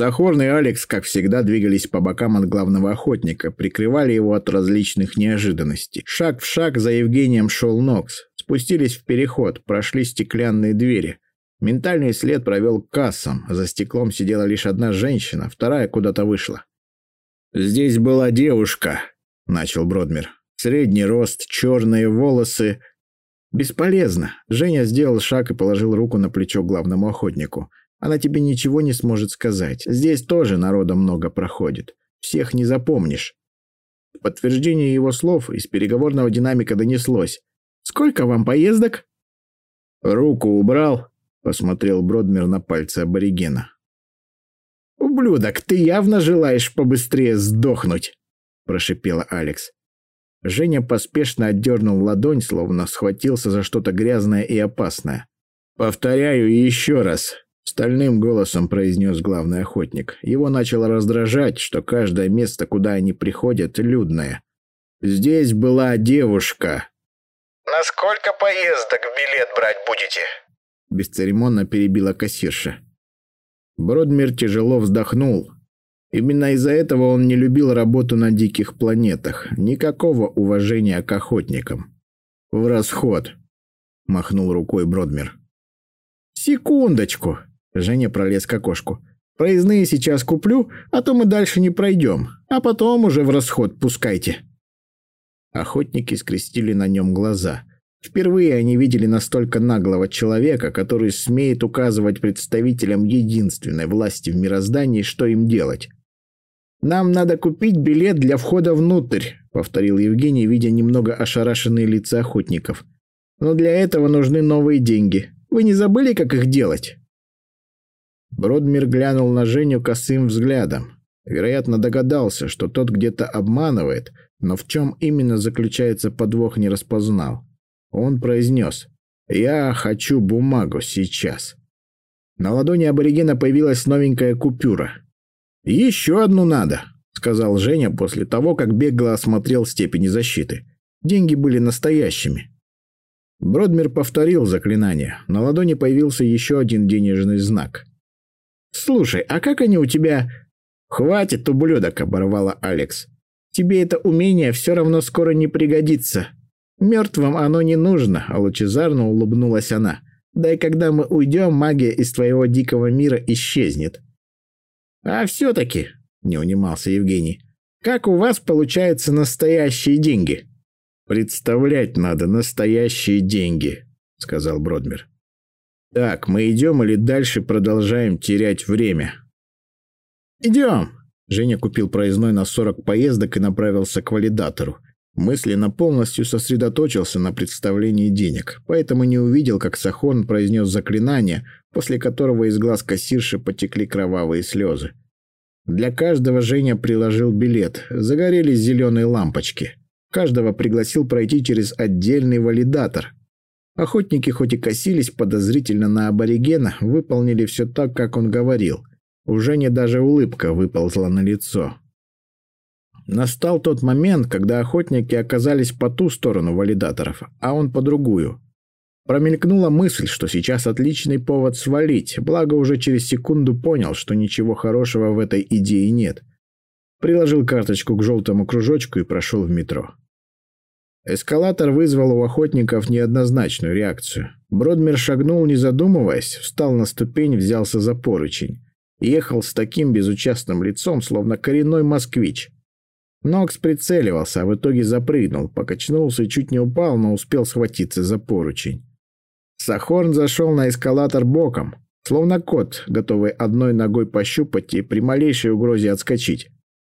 Сахорный и Алекс, как всегда, двигались по бокам от главного охотника, прикрывали его от различных неожиданностей. Шаг в шаг за Евгением шел Нокс. Спустились в переход, прошли стеклянные двери. Ментальный след провел к кассам. За стеклом сидела лишь одна женщина, вторая куда-то вышла. «Здесь была девушка», — начал Бродмер. «Средний рост, черные волосы». «Бесполезно». Женя сделал шаг и положил руку на плечо главному охотнику. Она тебе ничего не сможет сказать. Здесь тоже народа много проходит. Всех не запомнишь. В подтверждение его слов из переговорного динамика донеслось. «Сколько вам поездок?» «Руку убрал», — посмотрел Бродмер на пальцы аборигена. «Ублюдок, ты явно желаешь побыстрее сдохнуть», — прошипела Алекс. Женя поспешно отдернул ладонь, словно схватился за что-то грязное и опасное. «Повторяю еще раз, Стальным голосом произнес главный охотник. Его начало раздражать, что каждое место, куда они приходят, людное. Здесь была девушка. «На сколько поездок билет брать будете?» Бесцеремонно перебила кассирша. Бродмир тяжело вздохнул. Именно из-за этого он не любил работу на диких планетах. Никакого уважения к охотникам. «В расход», — махнул рукой Бродмир. «Секундочку», Женя пролез к окошку. «Проездные сейчас куплю, а то мы дальше не пройдем, а потом уже в расход пускайте». Охотники скрестили на нем глаза. Впервые они видели настолько наглого человека, который смеет указывать представителям единственной власти в мироздании, что им делать. «Нам надо купить билет для входа внутрь», — повторил Евгений, видя немного ошарашенные лица охотников. «Но для этого нужны новые деньги. Вы не забыли, как их делать?» Бродмир глянул на Женю косым взглядом. Вероятно, догадался, что тот где-то обманывает, но в чем именно заключается подвох не распознал. Он произнес «Я хочу бумагу сейчас». На ладони аборигена появилась новенькая купюра. «Еще одну надо», — сказал Женя после того, как бегло осмотрел степени защиты. Деньги были настоящими. Бродмир повторил заклинание. На ладони появился еще один денежный знак. «Слушай, а как они у тебя...» «Хватит, ублюдок!» — оборвала Алекс. «Тебе это умение все равно скоро не пригодится. Мертвым оно не нужно», — а лучезарно улыбнулась она. «Да и когда мы уйдем, магия из твоего дикого мира исчезнет». «А все-таки», — не унимался Евгений, — «как у вас получаются настоящие деньги?» «Представлять надо настоящие деньги», — сказал Бродмир. Так, мы идем или дальше продолжаем терять время? Идем. Женя купил проездной на 40 поездок и направился к валидатору. Мысленно полностью сосредоточился на представлении денег, поэтому не увидел, как Сахон произнес заклинание, после которого из глаз кассирши потекли кровавые слезы. Для каждого Женя приложил билет, загорелись зеленые лампочки. Каждого пригласил пройти через отдельный валидатор, Охотники хоть и косились подозрительно на аборигена, выполнили все так, как он говорил. Уже не даже улыбка выползла на лицо. Настал тот момент, когда охотники оказались по ту сторону валидаторов, а он по другую. Промелькнула мысль, что сейчас отличный повод свалить, благо уже через секунду понял, что ничего хорошего в этой идее нет. Приложил карточку к желтому кружочку и прошел в метро. Эскалатор вызвал у охотников неоднозначную реакцию. Бродмер шагнул, не задумываясь, встал на ступень, взялся за поручень. Ехал с таким безучастным лицом, словно коренной москвич. Нокс прицеливался, а в итоге запрыгнул, покачнулся и чуть не упал, но успел схватиться за поручень. Сахорн зашел на эскалатор боком, словно кот, готовый одной ногой пощупать и при малейшей угрозе отскочить.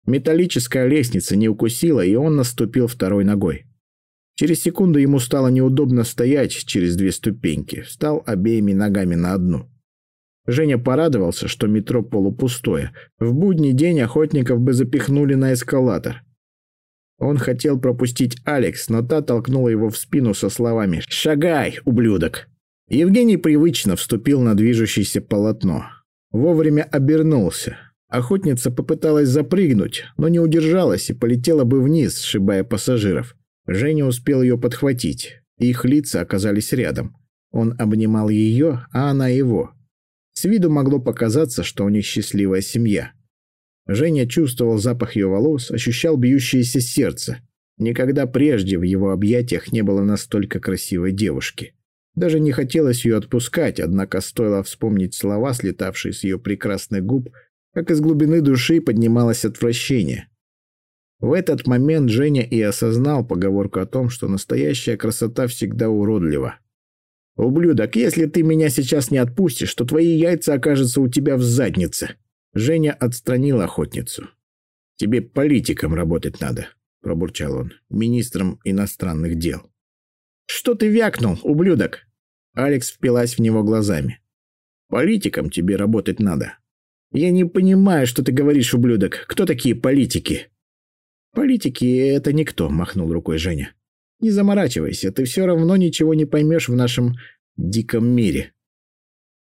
Металлическая лестница не укусила, и он наступил второй ногой. Через секунду ему стало неудобно стоять через две ступеньки, встал обеими ногами на одну. Женя порадовался, что метро полупустое. В будний день охотников бы запихнули на эскалатор. Он хотел пропустить Алекс, но та толкнула его в спину со словами «Шагай, ублюдок!». Евгений привычно вступил на движущееся полотно. Вовремя обернулся. Охотница попыталась запрыгнуть, но не удержалась и полетела бы вниз, сшибая пассажиров. Женя успел ее подхватить. Их лица оказались рядом. Он обнимал ее, а она его. С виду могло показаться, что у них счастливая семья. Женя чувствовал запах ее волос, ощущал бьющееся сердце. Никогда прежде в его объятиях не было настолько красивой девушки. Даже не хотелось ее отпускать, однако стоило вспомнить слова, слетавшие с ее прекрасных губ, как из глубины души поднималось отвращение. В этот момент Женя и осознал поговорку о том, что настоящая красота всегда уродлива. «Ублюдок, если ты меня сейчас не отпустишь, то твои яйца окажутся у тебя в заднице». Женя отстранил охотницу. «Тебе политиком работать надо», – пробурчал он, – «министром иностранных дел». «Что ты вякнул, ублюдок?» Алекс впилась в него глазами. «Политиком тебе работать надо». «Я не понимаю, что ты говоришь, ублюдок. Кто такие политики?» «Политики — это никто», — махнул рукой Женя. «Не заморачивайся, ты все равно ничего не поймешь в нашем диком мире».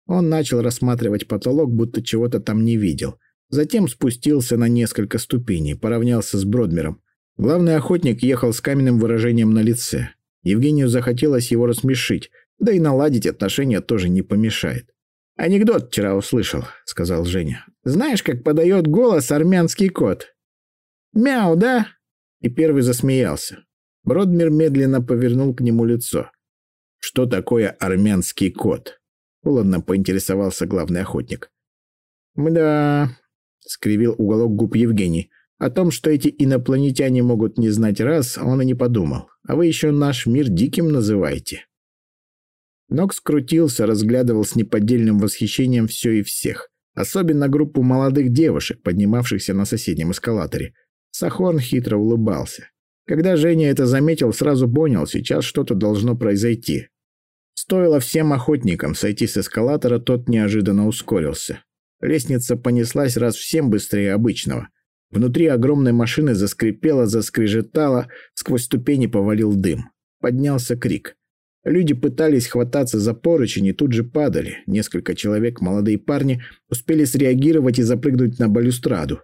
Он начал рассматривать потолок, будто чего-то там не видел. Затем спустился на несколько ступеней, поравнялся с Бродмером. Главный охотник ехал с каменным выражением на лице. Евгению захотелось его рассмешить, да и наладить отношения тоже не помешает. «Анекдот вчера услышал», — сказал Женя. «Знаешь, как подает голос армянский кот? «Мяу, да?» И первый засмеялся. Бродмир медленно повернул к нему лицо. «Что такое армянский кот?» Холодно поинтересовался главный охотник. «Мда...» — скривил уголок губ Евгений. «О том, что эти инопланетяне могут не знать раз, он и не подумал. А вы еще наш мир диким называете». Нокс крутился, разглядывал с неподдельным восхищением все и всех. Особенно группу молодых девушек, поднимавшихся на соседнем эскалаторе. Сахорн хитро улыбался. Когда Женя это заметил, сразу понял, сейчас что-то должно произойти. Стоило всем охотникам сойти с эскалатора, тот неожиданно ускорился. Лестница понеслась раз всем быстрее обычного. Внутри огромной машины заскрипело, заскрежетало, сквозь ступени повалил дым. Поднялся крик. Люди пытались хвататься за поручень и тут же падали. Несколько человек, молодые парни, успели среагировать и запрыгнуть на балюстраду.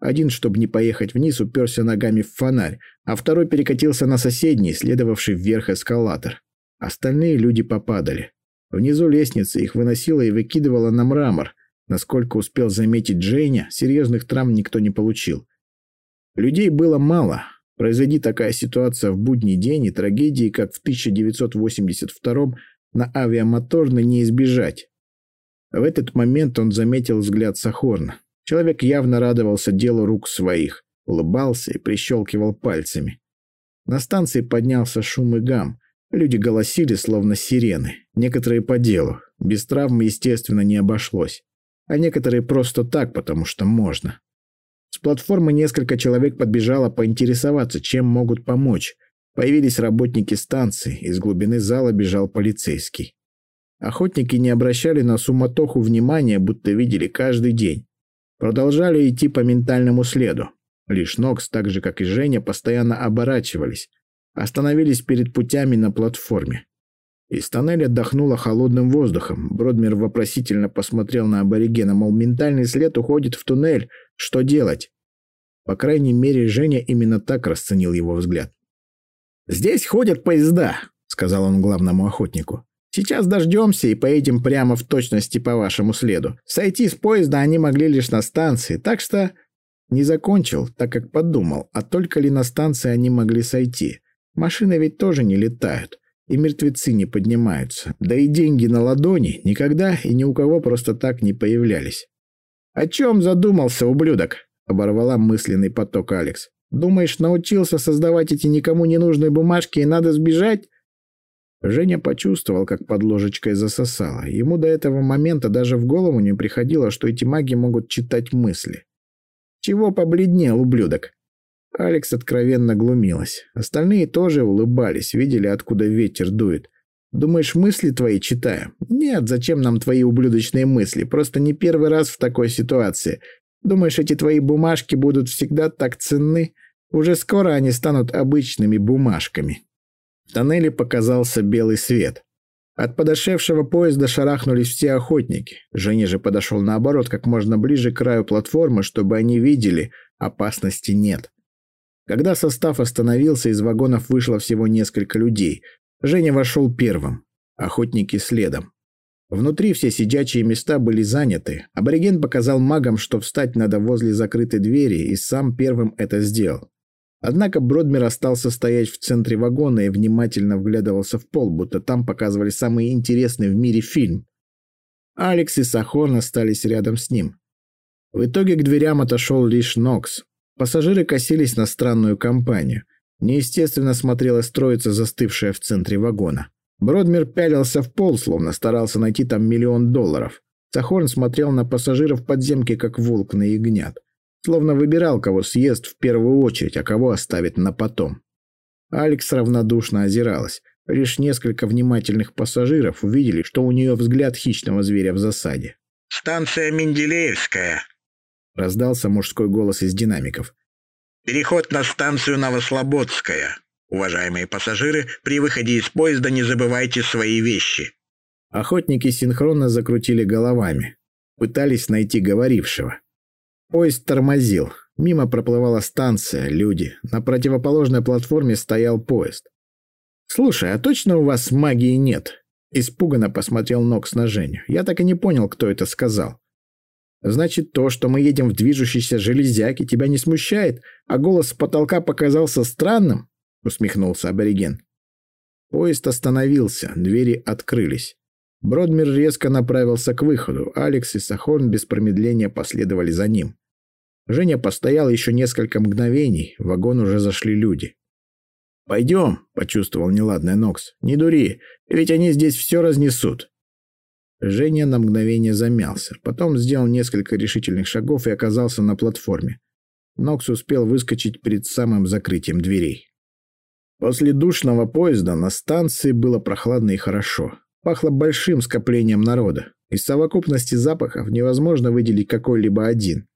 Один, чтобы не поехать вниз, уперся ногами в фонарь, а второй перекатился на соседний, следовавший вверх эскалатор. Остальные люди попадали. Внизу лестницы их выносило и выкидывало на мрамор. Насколько успел заметить Джейня, серьезных травм никто не получил. Людей было мало. Произойди такая ситуация в будний день, и трагедии, как в 1982 на авиамоторной не избежать. В этот момент он заметил взгляд Сахорна. Человек явно радовался делу рук своих, улыбался и прищелкивал пальцами. На станции поднялся шум и гам. Люди голосили, словно сирены. Некоторые по делу. Без травм, естественно, не обошлось. А некоторые просто так, потому что можно. С платформы несколько человек подбежало поинтересоваться, чем могут помочь. Появились работники станции, из глубины зала бежал полицейский. Охотники не обращали на суматоху внимания, будто видели каждый день. Продолжали идти по ментальному следу. Лишь Нокс, так же как и Женя, постоянно оборачивались. Остановились перед путями на платформе. Из тоннеля отдохнуло холодным воздухом. Бродмер вопросительно посмотрел на аборигена, мол, ментальный след уходит в туннель. Что делать? По крайней мере, Женя именно так расценил его взгляд. «Здесь ходят поезда», — сказал он главному охотнику. Сейчас дождемся и поедем прямо в точности по вашему следу. Сойти с поезда они могли лишь на станции, так что...» Не закончил, так как подумал, а только ли на станции они могли сойти. Машины ведь тоже не летают, и мертвецы не поднимаются. Да и деньги на ладони никогда и ни у кого просто так не появлялись. «О чем задумался, ублюдок?» — оборвала мысленный поток Алекс. «Думаешь, научился создавать эти никому не нужные бумажки и надо сбежать?» Женя почувствовал, как под ложечкой засосало. Ему до этого момента даже в голову не приходило, что эти маги могут читать мысли. «Чего побледнел, ублюдок?» Алекс откровенно глумилась. Остальные тоже улыбались, видели, откуда ветер дует. «Думаешь, мысли твои читаю?» «Нет, зачем нам твои ублюдочные мысли? Просто не первый раз в такой ситуации. Думаешь, эти твои бумажки будут всегда так ценны? Уже скоро они станут обычными бумажками». В тоннеле показался белый свет. От подошедшего поезда шарахнулись все охотники. Женя же подошел наоборот, как можно ближе к краю платформы, чтобы они видели, опасности нет. Когда состав остановился, из вагонов вышло всего несколько людей. Женя вошел первым, охотники следом. Внутри все сидячие места были заняты. Абориген показал магам, что встать надо возле закрытой двери, и сам первым это сделал. Однако Бродмер остался стоять в центре вагона и внимательно вглядывался в пол, будто там показывали самый интересный в мире фильм. Алекс и Сахон остались рядом с ним. В итоге к дверям отошел лишь Нокс. Пассажиры косились на странную компанию. Неестественно смотрелась троица, застывшая в центре вагона. Бродмер пялился в пол, словно старался найти там миллион долларов. Сахорн смотрел на пассажиров подземки, как волк на ягнят. Словно выбирал, кого съест в первую очередь, а кого оставит на потом. Алекс равнодушно озиралась. Лишь несколько внимательных пассажиров увидели, что у нее взгляд хищного зверя в засаде. «Станция Менделеевская», — раздался мужской голос из динамиков. «Переход на станцию Новослободская. Уважаемые пассажиры, при выходе из поезда не забывайте свои вещи». Охотники синхронно закрутили головами. Пытались найти говорившего. Поезд тормозил. Мимо проплывала станция, люди. На противоположной платформе стоял поезд. «Слушай, а точно у вас магии нет?» Испуганно посмотрел Нокс на Женю. Я так и не понял, кто это сказал. «Значит, то, что мы едем в движущейся железяке, тебя не смущает, а голос с потолка показался странным?» усмехнулся абориген. Поезд остановился, двери открылись. Бродмир резко направился к выходу, Алекс и Сахон без промедления последовали за ним. Женя постоял еще несколько мгновений, в вагон уже зашли люди. «Пойдем», — почувствовал неладный Нокс. «Не дури, ведь они здесь все разнесут». Женя на мгновение замялся, потом сделал несколько решительных шагов и оказался на платформе. Нокс успел выскочить перед самым закрытием дверей. После душного поезда на станции было прохладно и хорошо. Пахло большим скоплением народа. Из совокупности запахов невозможно выделить какой-либо один.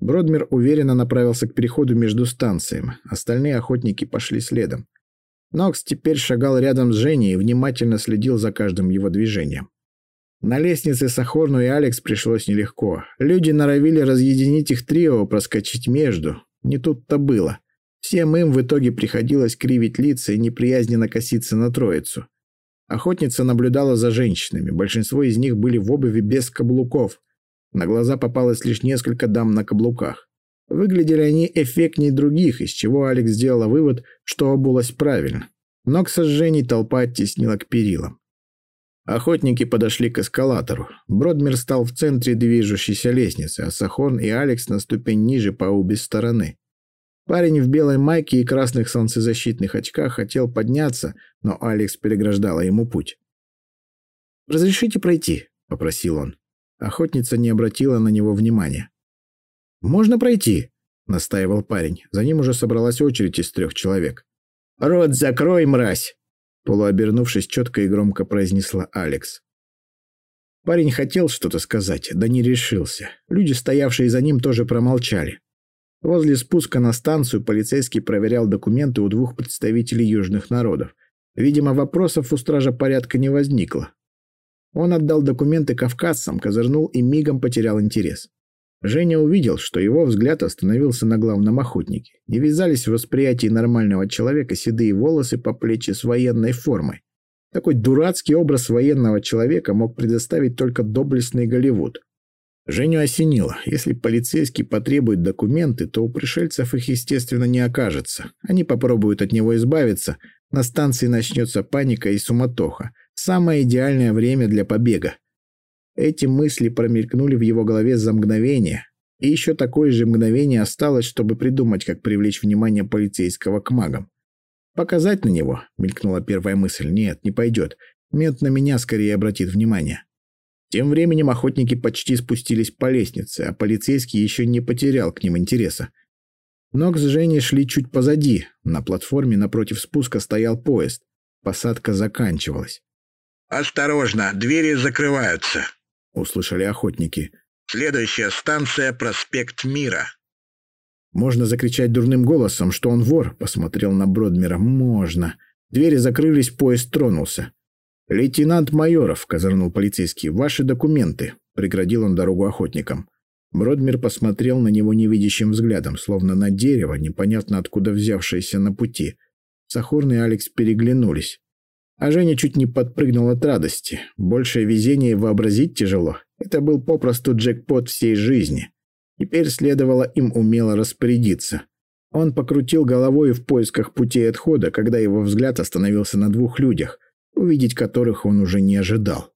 Бродмер уверенно направился к переходу между станциями. Остальные охотники пошли следом. Нокс теперь шагал рядом с Женей и внимательно следил за каждым его движением. На лестнице Сахорну и Алекс пришлось нелегко. Люди норовили разъединить их трио, проскочить между. Не тут-то было. Всем им в итоге приходилось кривить лица и неприязненно коситься на троицу. Охотница наблюдала за женщинами. Большинство из них были в обуви без каблуков. На глаза попалось лишь несколько дам на каблуках. Выглядели они эффектнее других, из чего Алекс сделала вывод, что обулась правильно. Но к сожжению толпа оттеснила к перилам. Охотники подошли к эскалатору. Бродмер стал в центре движущейся лестницы, а Сахон и Алекс на ступень ниже по обе стороны. Парень в белой майке и красных солнцезащитных очках хотел подняться, но Алекс переграждала ему путь. «Разрешите пройти?» — попросил он. Охотница не обратила на него внимания. «Можно пройти?» — настаивал парень. За ним уже собралась очередь из трех человек. «Рот закрой, мразь!» Полуобернувшись, четко и громко произнесла Алекс. Парень хотел что-то сказать, да не решился. Люди, стоявшие за ним, тоже промолчали. Возле спуска на станцию полицейский проверял документы у двух представителей южных народов. Видимо, вопросов у стража порядка не возникло. Он отдал документы кавказцам, козырнул и мигом потерял интерес. Женя увидел, что его взгляд остановился на главном охотнике. Не вязались в восприятии нормального человека седые волосы по плечи с военной формой. Такой дурацкий образ военного человека мог предоставить только доблестный Голливуд. Женю осенило. Если полицейский потребует документы, то у пришельцев их, естественно, не окажется. Они попробуют от него избавиться. На станции начнется паника и суматоха. Самое идеальное время для побега. Эти мысли промелькнули в его голове за мгновение. И еще такое же мгновение осталось, чтобы придумать, как привлечь внимание полицейского к магам. «Показать на него?» — мелькнула первая мысль. «Нет, не пойдет. Мент на меня скорее обратит внимание». Тем временем охотники почти спустились по лестнице, а полицейский еще не потерял к ним интереса. Нокс с Женей шли чуть позади. На платформе напротив спуска стоял поезд. Посадка заканчивалась. «Осторожно, двери закрываются», — услышали охотники. «Следующая станция — проспект Мира». «Можно закричать дурным голосом, что он вор», — посмотрел на Бродмера. «Можно». Двери закрылись, поезд тронулся. «Лейтенант Майоров», — козырнул полицейский, — «ваши документы», — преградил он дорогу охотникам. Бродмир посмотрел на него невидящим взглядом, словно на дерево, непонятно откуда взявшееся на пути. Сахурный и Алекс переглянулись. А Женя чуть не подпрыгнул от радости. Большее везение вообразить тяжело. Это был попросту джекпот всей жизни. Теперь следовало им умело распорядиться. Он покрутил головой в поисках путей отхода, когда его взгляд остановился на двух людях, увидеть которых он уже не ожидал.